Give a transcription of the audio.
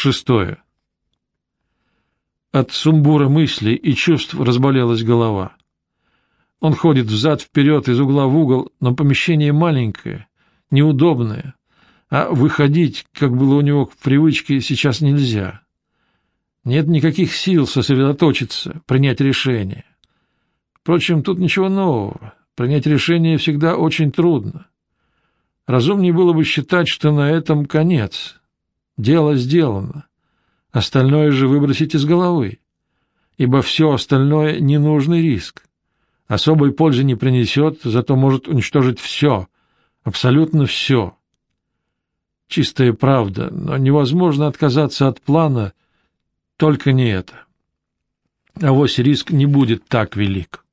Шестое. От сумбура мыслей и чувств разболелась голова. Он ходит взад-вперед из угла в угол, но помещение маленькое, неудобное, а выходить, как было у него в привычке, сейчас нельзя. Нет никаких сил сосредоточиться, принять решение. Впрочем, тут ничего нового. Принять решение всегда очень трудно. Разумнее было бы считать, что на этом конец. Дело сделано. Остальное же выбросить из головы, ибо все остальное — ненужный риск. Особой пользы не принесет, зато может уничтожить все, абсолютно все. Чистая правда, но невозможно отказаться от плана, только не это. А вось риск не будет так велик.